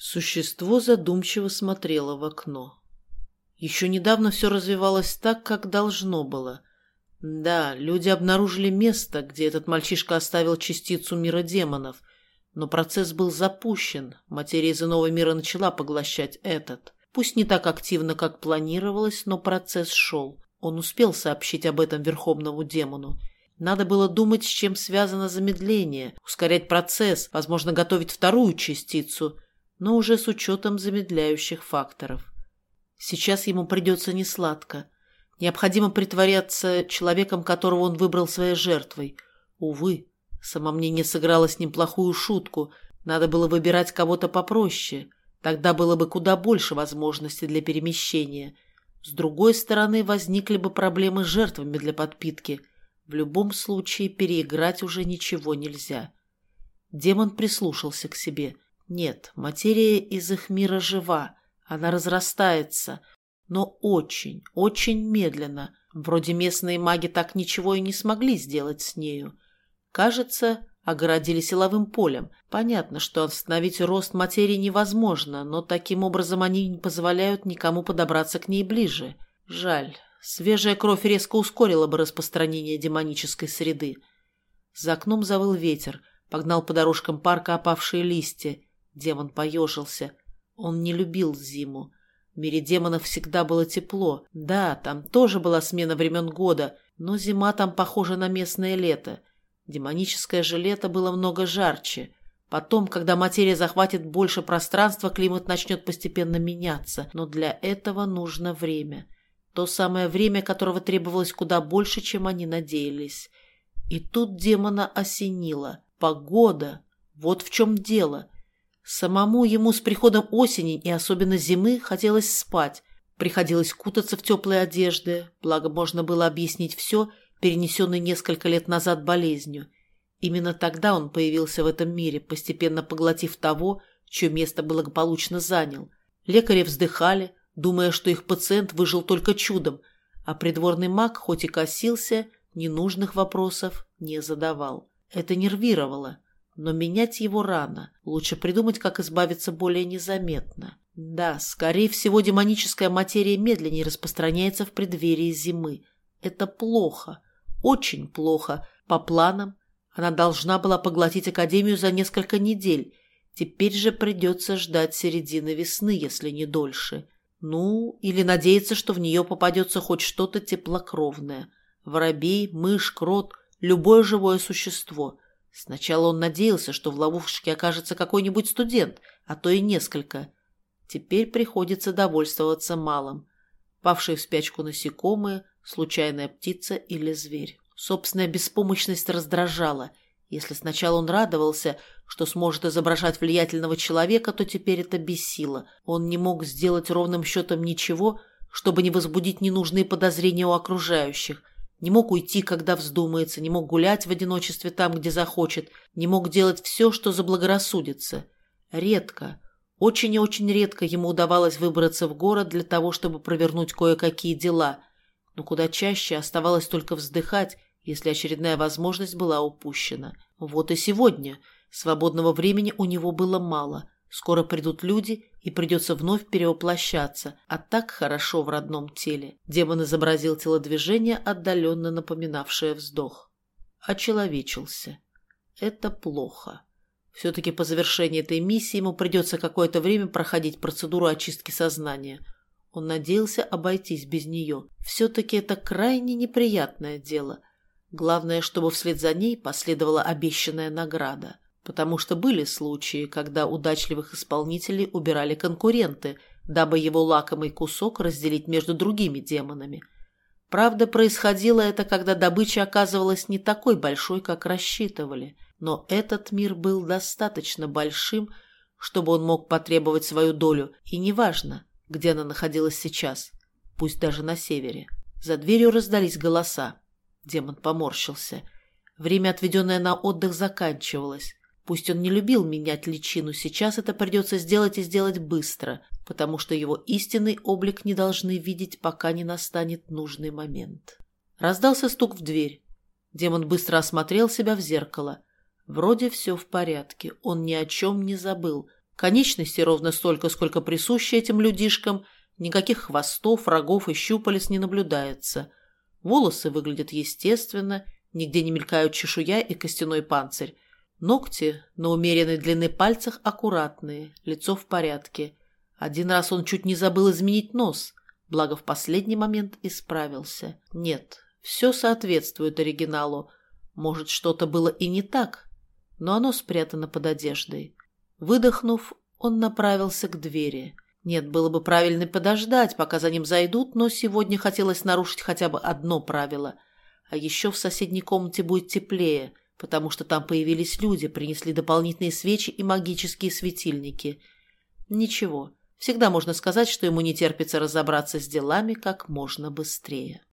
Существо задумчиво смотрело в окно. Еще недавно все развивалось так, как должно было. Да, люди обнаружили место, где этот мальчишка оставил частицу мира демонов, но процесс был запущен, материя из иного мира начала поглощать этот. Пусть не так активно, как планировалось, но процесс шел. Он успел сообщить об этом верховному демону. Надо было думать, с чем связано замедление, ускорять процесс, возможно, готовить вторую частицу, но уже с учетом замедляющих факторов. Сейчас ему придется несладко. Необходимо притворяться человеком, которого он выбрал своей жертвой. Увы, самомнение сыграло с ним плохую шутку. Надо было выбирать кого-то попроще. Тогда было бы куда больше возможностей для перемещения. С другой стороны, возникли бы проблемы с жертвами для подпитки. В любом случае, переиграть уже ничего нельзя. Демон прислушался к себе. Нет, материя из их мира жива. Она разрастается, но очень, очень медленно. Вроде местные маги так ничего и не смогли сделать с нею. Кажется, огородили силовым полем. Понятно, что остановить рост материи невозможно, но таким образом они не позволяют никому подобраться к ней ближе. Жаль. Свежая кровь резко ускорила бы распространение демонической среды. За окном завыл ветер, погнал по дорожкам парка опавшие листья. Демон поежился. Он не любил зиму. В мире демонов всегда было тепло. Да, там тоже была смена времен года, но зима там похожа на местное лето. Демоническое же лето было много жарче. Потом, когда материя захватит больше пространства, климат начнет постепенно меняться, но для этого нужно время. То самое время, которого требовалось куда больше, чем они надеялись. И тут демона осенило. Погода. Вот в чем дело. Самому ему с приходом осени и особенно зимы хотелось спать. Приходилось кутаться в теплые одежды, благо можно было объяснить все, перенесенной несколько лет назад болезнью. Именно тогда он появился в этом мире, постепенно поглотив того, чье место благополучно занял. Лекари вздыхали, думая, что их пациент выжил только чудом, а придворный маг, хоть и косился, ненужных вопросов не задавал. Это нервировало. Но менять его рано. Лучше придумать, как избавиться более незаметно. Да, скорее всего, демоническая материя медленнее распространяется в преддверии зимы. Это плохо. Очень плохо. По планам, она должна была поглотить Академию за несколько недель. Теперь же придется ждать середины весны, если не дольше. Ну, или надеяться, что в нее попадется хоть что-то теплокровное. Воробей, мышь, крот, любое живое существо – Сначала он надеялся, что в ловушке окажется какой-нибудь студент, а то и несколько. Теперь приходится довольствоваться малым. Павшие в спячку насекомые, случайная птица или зверь. Собственная беспомощность раздражала. Если сначала он радовался, что сможет изображать влиятельного человека, то теперь это бесило. Он не мог сделать ровным счетом ничего, чтобы не возбудить ненужные подозрения у окружающих – не мог уйти, когда вздумается, не мог гулять в одиночестве там, где захочет, не мог делать все, что заблагорассудится. Редко, очень и очень редко ему удавалось выбраться в город для того, чтобы провернуть кое-какие дела, но куда чаще оставалось только вздыхать, если очередная возможность была упущена. Вот и сегодня свободного времени у него было мало – Скоро придут люди, и придется вновь перевоплощаться, а так хорошо в родном теле. Демон изобразил телодвижение, отдаленно напоминавшее вздох. Очеловечился. Это плохо. Все-таки по завершении этой миссии ему придется какое-то время проходить процедуру очистки сознания. Он надеялся обойтись без нее. Все-таки это крайне неприятное дело. Главное, чтобы вслед за ней последовала обещанная награда потому что были случаи, когда удачливых исполнителей убирали конкуренты, дабы его лакомый кусок разделить между другими демонами. Правда, происходило это, когда добыча оказывалась не такой большой, как рассчитывали, но этот мир был достаточно большим, чтобы он мог потребовать свою долю, и неважно, где она находилась сейчас, пусть даже на севере. За дверью раздались голоса. Демон поморщился. Время, отведенное на отдых, заканчивалось. Пусть он не любил менять личину, сейчас это придется сделать и сделать быстро, потому что его истинный облик не должны видеть, пока не настанет нужный момент. Раздался стук в дверь. Демон быстро осмотрел себя в зеркало. Вроде все в порядке, он ни о чем не забыл. Конечностей ровно столько, сколько присуще этим людишкам, никаких хвостов, рогов и щупалец не наблюдается. Волосы выглядят естественно, нигде не мелькают чешуя и костяной панцирь. Ногти на умеренной длины пальцах аккуратные, лицо в порядке. Один раз он чуть не забыл изменить нос, благо в последний момент исправился. Нет, все соответствует оригиналу. Может, что-то было и не так, но оно спрятано под одеждой. Выдохнув, он направился к двери. Нет, было бы правильно подождать, пока за ним зайдут, но сегодня хотелось нарушить хотя бы одно правило. А еще в соседней комнате будет теплее – потому что там появились люди, принесли дополнительные свечи и магические светильники. Ничего, всегда можно сказать, что ему не терпится разобраться с делами как можно быстрее.